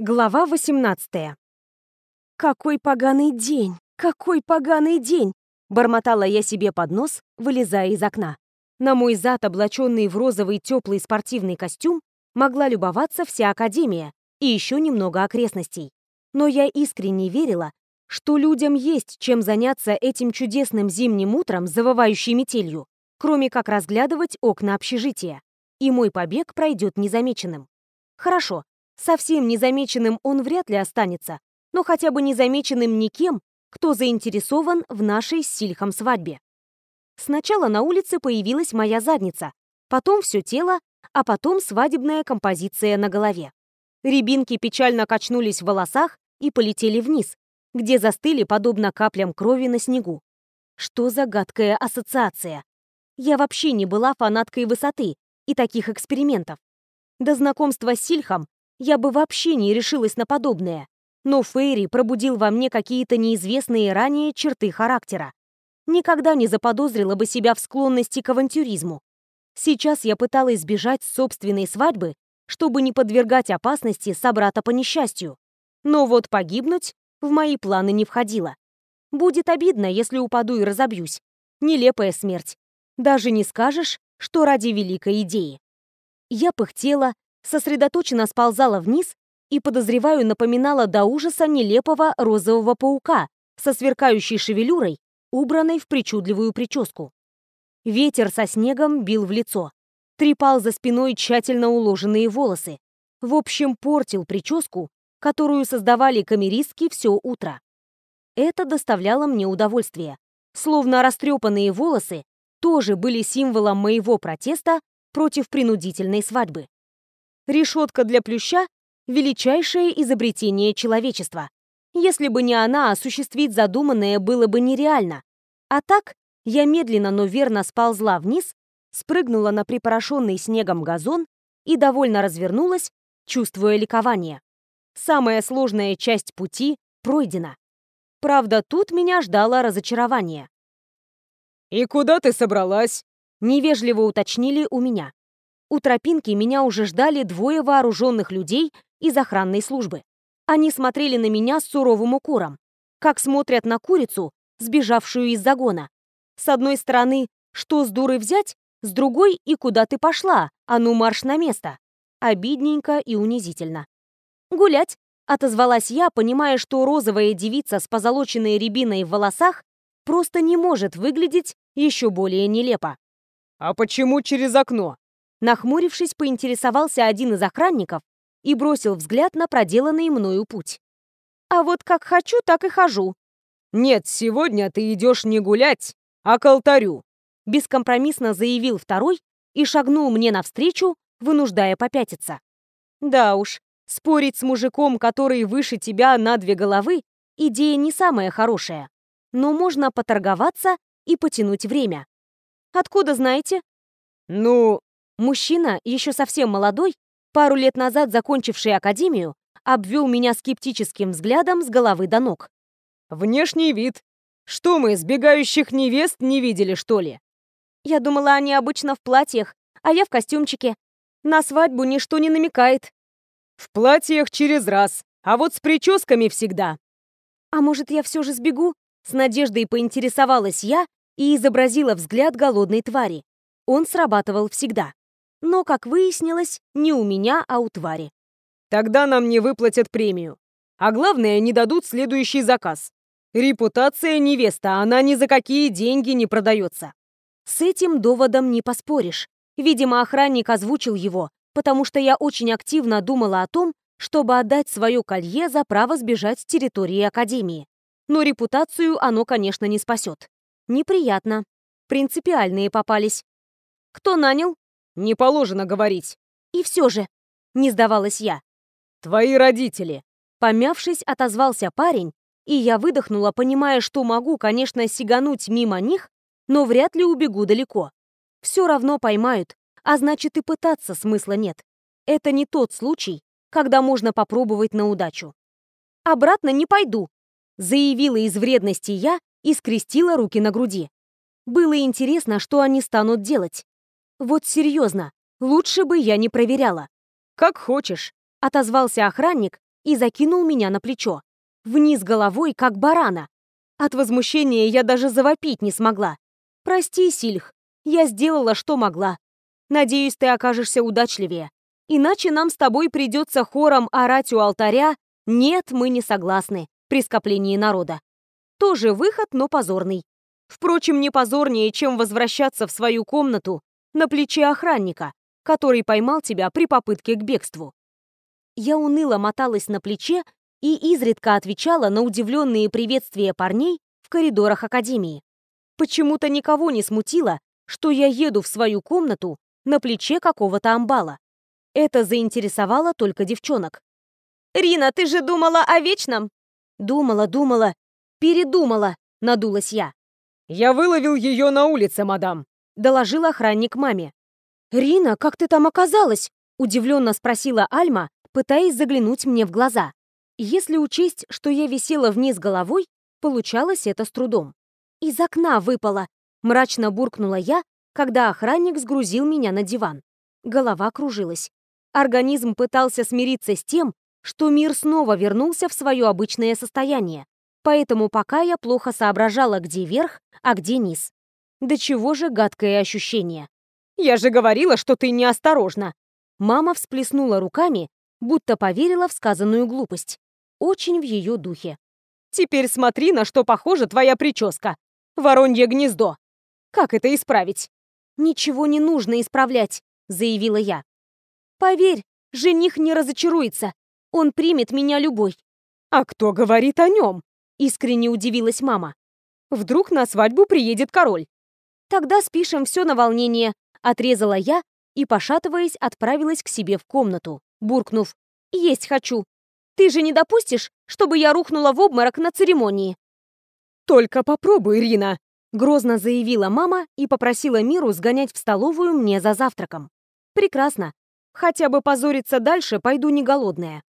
Глава 18 «Какой поганый день! Какой поганый день!» Бормотала я себе под нос, вылезая из окна. На мой зад, облаченный в розовый теплый спортивный костюм, могла любоваться вся Академия и еще немного окрестностей. Но я искренне верила, что людям есть чем заняться этим чудесным зимним утром, завывающей метелью, кроме как разглядывать окна общежития. И мой побег пройдет незамеченным. Хорошо, Совсем незамеченным он вряд ли останется, но хотя бы незамеченным никем, кто заинтересован в нашей с Сильхом свадьбе. Сначала на улице появилась моя задница, потом все тело, а потом свадебная композиция на голове. Рябинки печально качнулись в волосах и полетели вниз, где застыли подобно каплям крови на снегу. Что за гадкая ассоциация? Я вообще не была фанаткой высоты и таких экспериментов. До знакомства с Сильхом я бы вообще не решилась на подобное. Но Фейри пробудил во мне какие-то неизвестные ранее черты характера. Никогда не заподозрила бы себя в склонности к авантюризму. Сейчас я пыталась избежать собственной свадьбы, чтобы не подвергать опасности собрата по несчастью. Но вот погибнуть в мои планы не входило. Будет обидно, если упаду и разобьюсь. Нелепая смерть. Даже не скажешь, что ради великой идеи. Я пыхтела, сосредоточенно сползала вниз и, подозреваю, напоминала до ужаса нелепого розового паука со сверкающей шевелюрой, убранной в причудливую прическу. Ветер со снегом бил в лицо, трепал за спиной тщательно уложенные волосы, в общем, портил прическу, которую создавали камеристки все утро. Это доставляло мне удовольствие, словно растрепанные волосы тоже были символом моего протеста против принудительной свадьбы. Решетка для плюща — величайшее изобретение человечества. Если бы не она, осуществить задуманное было бы нереально. А так, я медленно, но верно сползла вниз, спрыгнула на припорошенный снегом газон и довольно развернулась, чувствуя ликование. Самая сложная часть пути пройдена. Правда, тут меня ждало разочарование. «И куда ты собралась?» Невежливо уточнили у меня. У тропинки меня уже ждали двое вооруженных людей из охранной службы. Они смотрели на меня с суровым укором, как смотрят на курицу, сбежавшую из загона. С одной стороны, что с дуры взять, с другой и куда ты пошла, а ну марш на место. Обидненько и унизительно. «Гулять», — отозвалась я, понимая, что розовая девица с позолоченной рябиной в волосах просто не может выглядеть еще более нелепо. «А почему через окно?» Нахмурившись, поинтересовался один из охранников и бросил взгляд на проделанный мною путь. «А вот как хочу, так и хожу». «Нет, сегодня ты идешь не гулять, а к алтарю», бескомпромиссно заявил второй и шагнул мне навстречу, вынуждая попятиться. Да уж, спорить с мужиком, который выше тебя на две головы, идея не самая хорошая. Но можно поторговаться и потянуть время. Откуда знаете? Ну, Мужчина, еще совсем молодой, пару лет назад закончивший академию, обвел меня скептическим взглядом с головы до ног. «Внешний вид. Что мы, сбегающих невест не видели, что ли?» Я думала, они обычно в платьях, а я в костюмчике. На свадьбу ничто не намекает. В платьях через раз, а вот с прическами всегда. А может, я все же сбегу? С надеждой поинтересовалась я и изобразила взгляд голодной твари. Он срабатывал всегда но, как выяснилось, не у меня, а у твари. Тогда нам не выплатят премию. А главное, не дадут следующий заказ. Репутация невеста, она ни за какие деньги не продается. С этим доводом не поспоришь. Видимо, охранник озвучил его, потому что я очень активно думала о том, чтобы отдать свое колье за право сбежать с территории Академии. Но репутацию оно, конечно, не спасет. Неприятно. Принципиальные попались. Кто нанял? Не положено говорить. И все же, не сдавалась я. Твои родители. Помявшись, отозвался парень, и я выдохнула, понимая, что могу, конечно, сигануть мимо них, но вряд ли убегу далеко. Все равно поймают, а значит и пытаться смысла нет. Это не тот случай, когда можно попробовать на удачу. «Обратно не пойду», — заявила из вредности я и скрестила руки на груди. Было интересно, что они станут делать. Вот серьезно, лучше бы я не проверяла. «Как хочешь», — отозвался охранник, и закинул меня на плечо. Вниз головой, как барана. От возмущения я даже завопить не смогла. «Прости, Сильх, я сделала, что могла. Надеюсь, ты окажешься удачливее. Иначе нам с тобой придется хором орать у алтаря «Нет, мы не согласны» при скоплении народа. Тоже выход, но позорный. Впрочем, не позорнее, чем возвращаться в свою комнату на плече охранника, который поймал тебя при попытке к бегству. Я уныло моталась на плече и изредка отвечала на удивленные приветствия парней в коридорах академии. Почему-то никого не смутило, что я еду в свою комнату на плече какого-то амбала. Это заинтересовало только девчонок. «Рина, ты же думала о вечном?» «Думала, думала, передумала», — надулась я. «Я выловил ее на улице, мадам», — доложил охранник маме. «Рина, как ты там оказалась?» — удивленно спросила Альма, пытаясь заглянуть мне в глаза. Если учесть, что я висела вниз головой, получалось это с трудом. «Из окна выпала», — мрачно буркнула я, когда охранник сгрузил меня на диван. Голова кружилась. Организм пытался смириться с тем, что мир снова вернулся в свое обычное состояние, поэтому пока я плохо соображала, где верх, а где низ. До чего же гадкое ощущение. «Я же говорила, что ты неосторожна!» Мама всплеснула руками, будто поверила в сказанную глупость. Очень в ее духе. «Теперь смотри, на что похожа твоя прическа. Воронье гнездо. Как это исправить?» «Ничего не нужно исправлять», — заявила я. «Поверь, жених не разочаруется. Он примет меня любой». «А кто говорит о нем?» — искренне удивилась мама. «Вдруг на свадьбу приедет король?» «Тогда спишем все на волнение», — отрезала я и, пошатываясь, отправилась к себе в комнату, буркнув «Есть хочу». «Ты же не допустишь, чтобы я рухнула в обморок на церемонии?» «Только попробуй, Ирина», Грозно заявила мама и попросила Миру сгонять в столовую мне за завтраком. Прекрасно. Хотя бы позориться дальше пойду не голодная.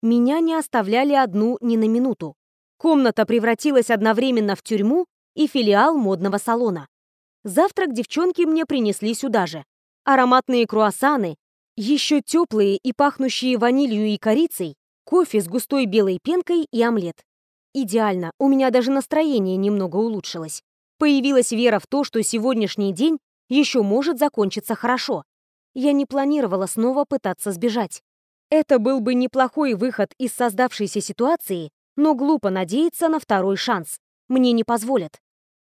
Меня не оставляли одну ни на минуту. Комната превратилась одновременно в тюрьму и филиал модного салона. Завтрак девчонки мне принесли сюда же. Ароматные круассаны, еще теплые и пахнущие ванилью и корицей, кофе с густой белой пенкой и омлет. Идеально, у меня даже настроение немного улучшилось. Появилась вера в то, что сегодняшний день еще может закончиться хорошо. Я не планировала снова пытаться сбежать. Это был бы неплохой выход из создавшейся ситуации, но глупо надеяться на второй шанс. Мне не позволят.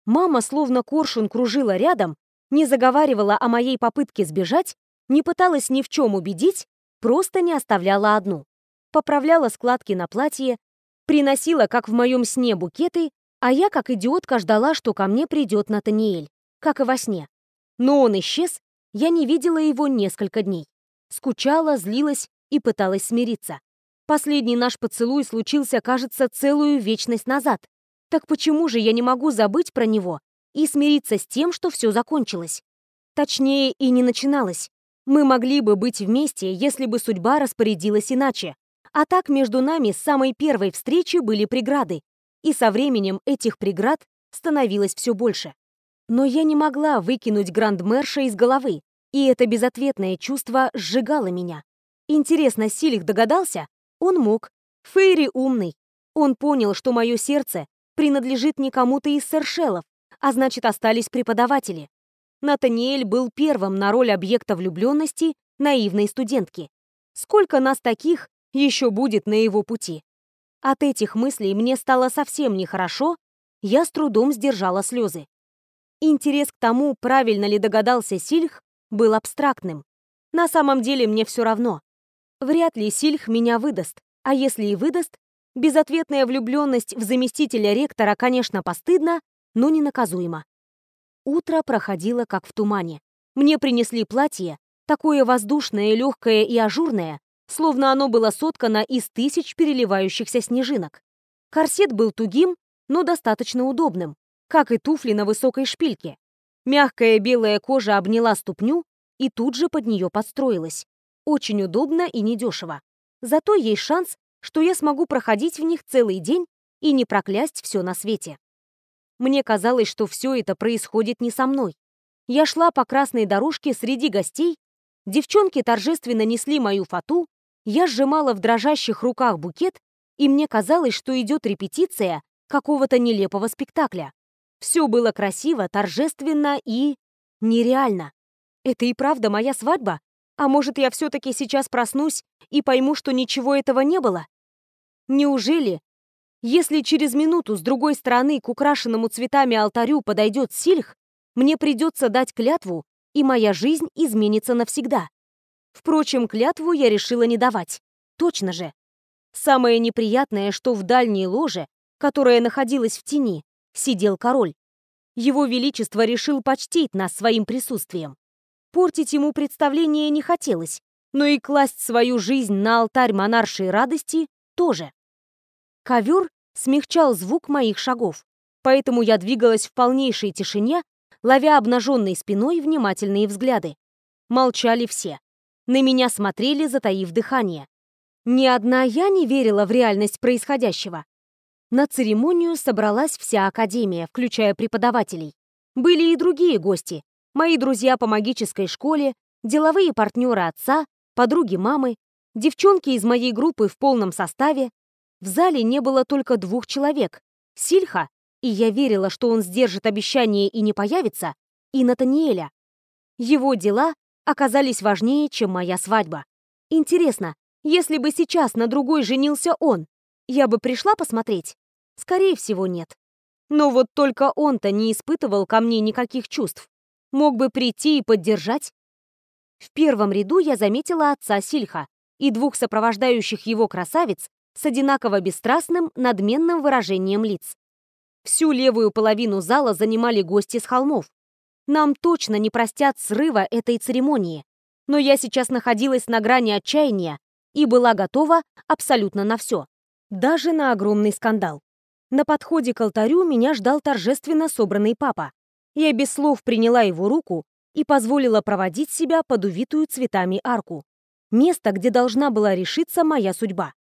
Мама словно коршун кружила рядом, не заговаривала о моей попытке сбежать, не пыталась ни в чем убедить, просто не оставляла одну. Поправляла складки на платье, приносила, как в моем сне, букеты а я, как идиотка, ждала, что ко мне придет Натаниэль, как и во сне. Но он исчез, я не видела его несколько дней. Скучала, злилась и пыталась смириться. Последний наш поцелуй случился, кажется, целую вечность назад. Так почему же я не могу забыть про него и смириться с тем, что все закончилось? Точнее, и не начиналось. Мы могли бы быть вместе, если бы судьба распорядилась иначе. А так между нами с самой первой встречи были преграды, и со временем этих преград становилось все больше. Но я не могла выкинуть грандмерша из головы, и это безответное чувство сжигало меня. Интересно, Силих догадался? Он мог. Фейри умный. Он понял, что мое сердце принадлежит не кому-то из сершелов, а значит, остались преподаватели. Натаниэль был первым на роль объекта влюбленности наивной студентки. Сколько нас таких еще будет на его пути? От этих мыслей мне стало совсем нехорошо, я с трудом сдержала слезы. Интерес к тому, правильно ли догадался Сильх, был абстрактным. На самом деле мне все равно. Вряд ли Сильх меня выдаст, а если и выдаст, безответная влюбленность в заместителя ректора, конечно, постыдна, но не наказуема. Утро проходило как в тумане. Мне принесли платье, такое воздушное, легкое и ажурное, словно оно было соткано из тысяч переливающихся снежинок. Корсет был тугим, но достаточно удобным, как и туфли на высокой шпильке. Мягкая белая кожа обняла ступню и тут же под нее подстроилась. Очень удобно и недешево. Зато есть шанс, что я смогу проходить в них целый день и не проклясть все на свете. Мне казалось, что все это происходит не со мной. Я шла по красной дорожке среди гостей, девчонки торжественно несли мою фату, Я сжимала в дрожащих руках букет, и мне казалось, что идет репетиция какого-то нелепого спектакля. Все было красиво, торжественно и... нереально. Это и правда моя свадьба? А может, я все-таки сейчас проснусь и пойму, что ничего этого не было? Неужели, если через минуту с другой стороны к украшенному цветами алтарю подойдет Сильх, мне придется дать клятву, и моя жизнь изменится навсегда? Впрочем, клятву я решила не давать. Точно же. Самое неприятное, что в дальней ложе, которая находилась в тени, сидел король. Его Величество решил почтить нас своим присутствием. Портить ему представление не хотелось, но и класть свою жизнь на алтарь монаршей радости тоже. Ковер смягчал звук моих шагов, поэтому я двигалась в полнейшей тишине, ловя обнаженной спиной внимательные взгляды. Молчали все. На меня смотрели, затаив дыхание. Ни одна я не верила в реальность происходящего. На церемонию собралась вся академия, включая преподавателей. Были и другие гости. Мои друзья по магической школе, деловые партнеры отца, подруги мамы, девчонки из моей группы в полном составе. В зале не было только двух человек. Сильха, и я верила, что он сдержит обещание и не появится, и Натаниэля. Его дела оказались важнее, чем моя свадьба. Интересно, если бы сейчас на другой женился он, я бы пришла посмотреть? Скорее всего, нет. Но вот только он-то не испытывал ко мне никаких чувств. Мог бы прийти и поддержать. В первом ряду я заметила отца Сильха и двух сопровождающих его красавиц с одинаково бесстрастным, надменным выражением лиц. Всю левую половину зала занимали гости с холмов. Нам точно не простят срыва этой церемонии. Но я сейчас находилась на грани отчаяния и была готова абсолютно на все даже на огромный скандал. На подходе к алтарю меня ждал торжественно собранный папа. Я без слов приняла его руку и позволила проводить себя под увитую цветами арку. Место, где должна была решиться моя судьба.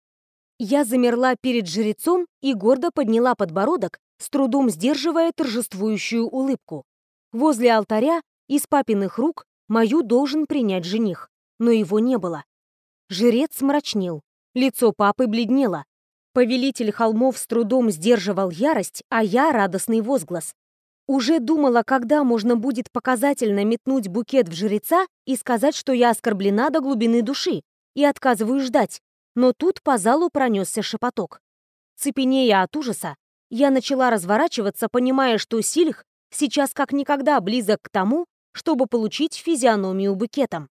Я замерла перед жрецом и гордо подняла подбородок, с трудом сдерживая торжествующую улыбку. Возле алтаря из папиных рук мою должен принять жених, но его не было. Жрец мрачнел, лицо папы бледнело, Повелитель холмов с трудом сдерживал ярость, а я — радостный возглас. Уже думала, когда можно будет показательно метнуть букет в жреца и сказать, что я оскорблена до глубины души и отказываю ждать, но тут по залу пронесся шепоток. Цепенея от ужаса, я начала разворачиваться, понимая, что Сильх сейчас как никогда близок к тому, чтобы получить физиономию букетом.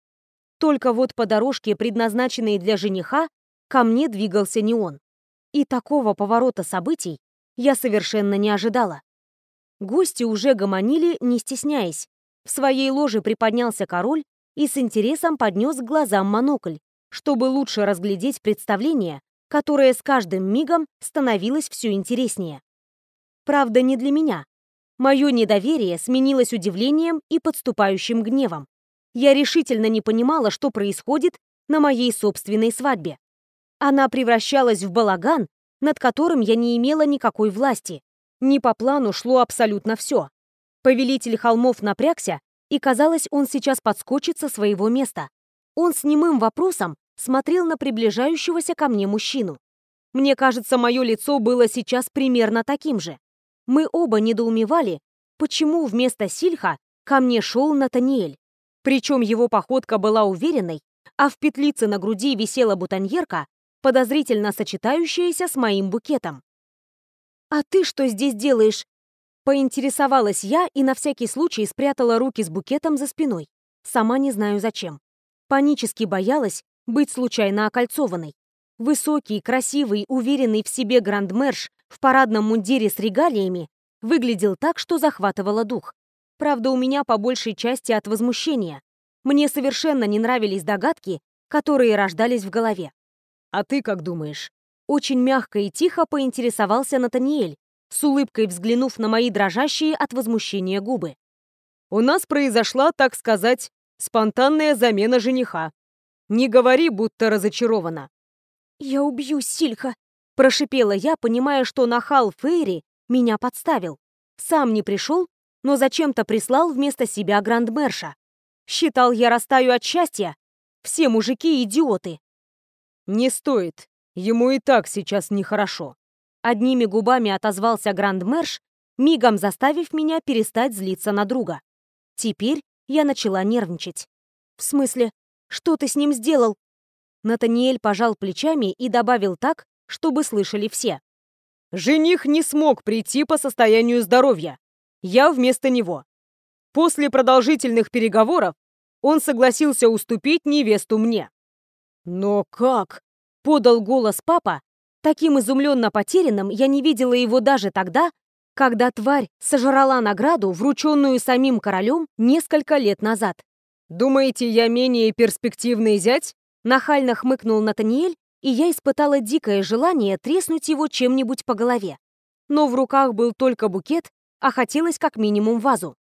Только вот по дорожке, предназначенной для жениха, ко мне двигался не он. И такого поворота событий я совершенно не ожидала. Гости уже гомонили, не стесняясь. В своей ложе приподнялся король и с интересом поднес к глазам монокль, чтобы лучше разглядеть представление, которое с каждым мигом становилось все интереснее. Правда, не для меня. Мое недоверие сменилось удивлением и подступающим гневом. Я решительно не понимала, что происходит на моей собственной свадьбе. Она превращалась в балаган, над которым я не имела никакой власти. Не по плану шло абсолютно все. Повелитель холмов напрягся, и казалось, он сейчас подскочит со своего места. Он с немым вопросом смотрел на приближающегося ко мне мужчину. Мне кажется, мое лицо было сейчас примерно таким же. Мы оба недоумевали, почему вместо Сильха ко мне шел Натаниэль. Причем его походка была уверенной, а в петлице на груди висела бутоньерка, подозрительно сочетающаяся с моим букетом. «А ты что здесь делаешь?» Поинтересовалась я и на всякий случай спрятала руки с букетом за спиной. Сама не знаю зачем. Панически боялась быть случайно окольцованной. Высокий, красивый, уверенный в себе грандмерш в парадном мундире с регалиями выглядел так, что захватывало дух. Правда, у меня по большей части от возмущения. Мне совершенно не нравились догадки, которые рождались в голове. А ты как думаешь?» Очень мягко и тихо поинтересовался Натаниэль, с улыбкой взглянув на мои дрожащие от возмущения губы. «У нас произошла, так сказать, спонтанная замена жениха. Не говори, будто разочарована». «Я убью Сильха», — прошипела я, понимая, что нахал Фейри меня подставил. Сам не пришел, но зачем-то прислал вместо себя Грандмерша. Считал, я растаю от счастья. Все мужики — идиоты. «Не стоит. Ему и так сейчас нехорошо». Одними губами отозвался Грандмерш, мигом заставив меня перестать злиться на друга. Теперь я начала нервничать. «В смысле? Что ты с ним сделал?» Натаниэль пожал плечами и добавил так, чтобы слышали все. «Жених не смог прийти по состоянию здоровья. Я вместо него. После продолжительных переговоров он согласился уступить невесту мне». «Но как?» — подал голос папа. Таким изумленно потерянным я не видела его даже тогда, когда тварь сожрала награду, врученную самим королем несколько лет назад. «Думаете, я менее перспективный зять?» Нахально хмыкнул Натаниэль, и я испытала дикое желание треснуть его чем-нибудь по голове. Но в руках был только букет, а хотелось как минимум вазу.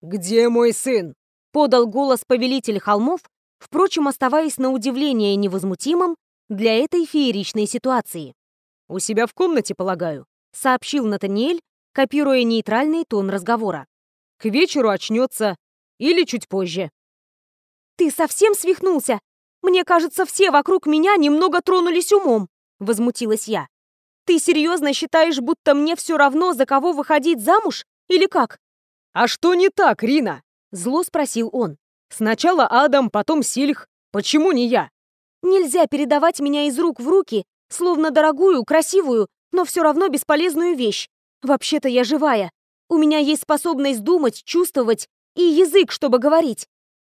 «Где мой сын?» — подал голос повелитель холмов, впрочем, оставаясь на удивление невозмутимым для этой фееричной ситуации. «У себя в комнате, полагаю», — сообщил Натаниэль, копируя нейтральный тон разговора. «К вечеру очнется. Или чуть позже». «Ты совсем свихнулся? Мне кажется, все вокруг меня немного тронулись умом», — возмутилась я. «Ты серьезно считаешь, будто мне все равно, за кого выходить замуж? Или как?» «А что не так, Рина?» — зло спросил он. «Сначала Адам, потом Сильх. Почему не я?» «Нельзя передавать меня из рук в руки, словно дорогую, красивую, но все равно бесполезную вещь. Вообще-то я живая. У меня есть способность думать, чувствовать и язык, чтобы говорить.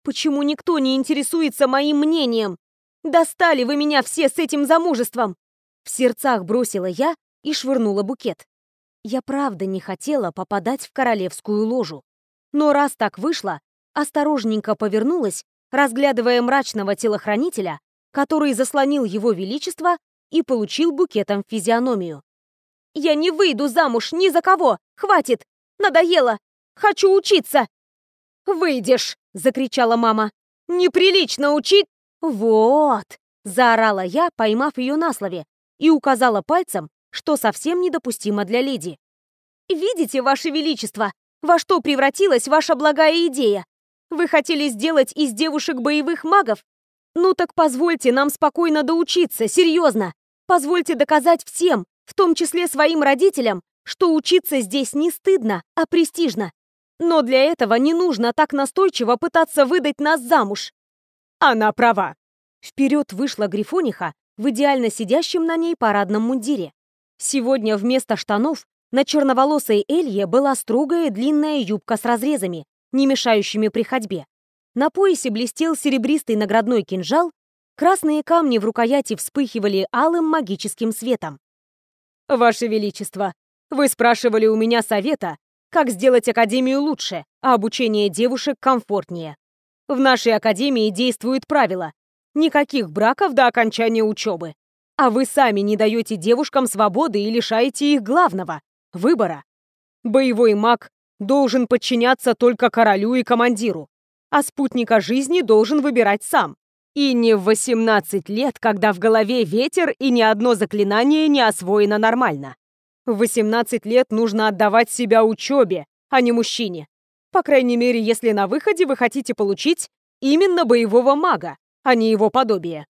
Почему никто не интересуется моим мнением? Достали вы меня все с этим замужеством!» В сердцах бросила я и швырнула букет. Я правда не хотела попадать в королевскую ложу. Но раз так вышло, осторожненько повернулась, разглядывая мрачного телохранителя, который заслонил его величество и получил букетом физиономию. Я не выйду замуж ни за кого! Хватит! Надоело! Хочу учиться!» «Выйдешь!» — закричала мама. «Неприлично учить!» «Вот!» — заорала я, поймав ее на слове, и указала пальцем, что совсем недопустимо для леди. «Видите, Ваше Величество, во что превратилась ваша благая идея? Вы хотели сделать из девушек боевых магов? Ну так позвольте нам спокойно доучиться, серьезно. Позвольте доказать всем, в том числе своим родителям, что учиться здесь не стыдно, а престижно. Но для этого не нужно так настойчиво пытаться выдать нас замуж. Она права. Вперед вышла Грифониха в идеально сидящем на ней парадном мундире. Сегодня вместо штанов на черноволосой Элье была строгая длинная юбка с разрезами, не мешающими при ходьбе. На поясе блестел серебристый наградной кинжал, красные камни в рукояти вспыхивали алым магическим светом. «Ваше Величество, вы спрашивали у меня совета, как сделать Академию лучше, а обучение девушек комфортнее. В нашей Академии действует правило никаких браков до окончания учебы. А вы сами не даете девушкам свободы и лишаете их главного — выбора. Боевой маг должен подчиняться только королю и командиру, а спутника жизни должен выбирать сам. И не в 18 лет, когда в голове ветер и ни одно заклинание не освоено нормально. В 18 лет нужно отдавать себя учебе, а не мужчине. По крайней мере, если на выходе вы хотите получить именно боевого мага, а не его подобие.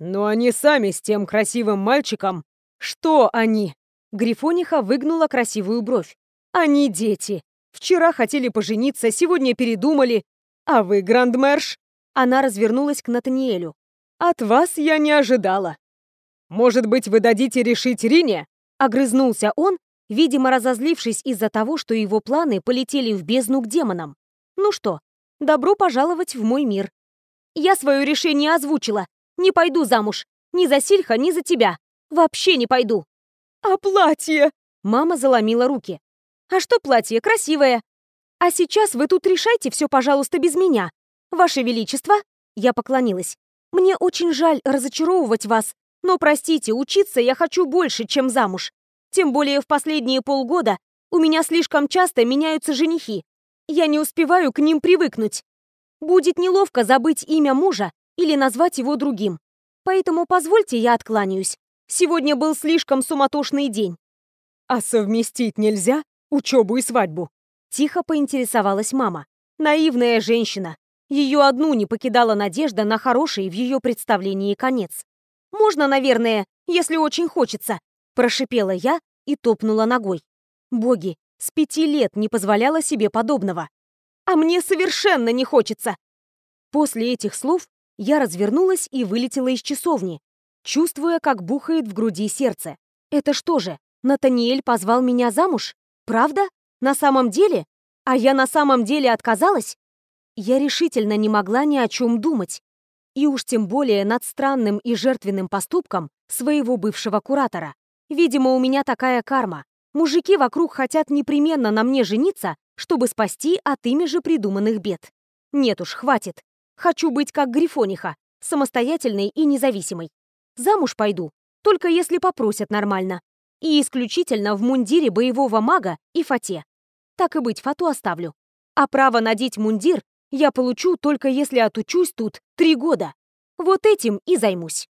Но они сами с тем красивым мальчиком... Что они? Грифониха выгнула красивую бровь. Они дети. Вчера хотели пожениться, сегодня передумали. А вы, Грандмерш, она развернулась к Натаниэлю. «От вас я не ожидала. Может быть, вы дадите решить Рине?» Огрызнулся он, видимо, разозлившись из-за того, что его планы полетели в бездну к демонам. «Ну что, добро пожаловать в мой мир. Я свое решение озвучила. Не пойду замуж. Ни за Сильха, ни за тебя. Вообще не пойду». «А платье?» Мама заломила руки. «А что платье? Красивое. А сейчас вы тут решайте все, пожалуйста, без меня. «Ваше Величество!» Я поклонилась. «Мне очень жаль разочаровывать вас, но, простите, учиться я хочу больше, чем замуж. Тем более в последние полгода у меня слишком часто меняются женихи. Я не успеваю к ним привыкнуть. Будет неловко забыть имя мужа или назвать его другим. Поэтому позвольте я откланяюсь. Сегодня был слишком суматошный день». «А совместить нельзя учебу и свадьбу?» Тихо поинтересовалась мама. Наивная женщина. Ее одну не покидала надежда на хороший в ее представлении конец. Можно, наверное, если очень хочется», — прошипела я и топнула ногой. Боги, с пяти лет не позволяла себе подобного. А мне совершенно не хочется. После этих слов я развернулась и вылетела из часовни, чувствуя, как бухает в груди сердце. Это что же, Натаниэль позвал меня замуж? Правда? На самом деле? А я на самом деле отказалась? Я решительно не могла ни о чем думать. И уж тем более над странным и жертвенным поступком своего бывшего куратора. Видимо, у меня такая карма. Мужики вокруг хотят непременно на мне жениться, чтобы спасти от ими же придуманных бед. Нет уж, хватит. Хочу быть как Грифониха, самостоятельной и независимой. Замуж пойду, только если попросят нормально. И исключительно в мундире боевого мага и фате. Так и быть, фату оставлю. А право надеть мундир я получу только если отучусь тут три года. Вот этим и займусь.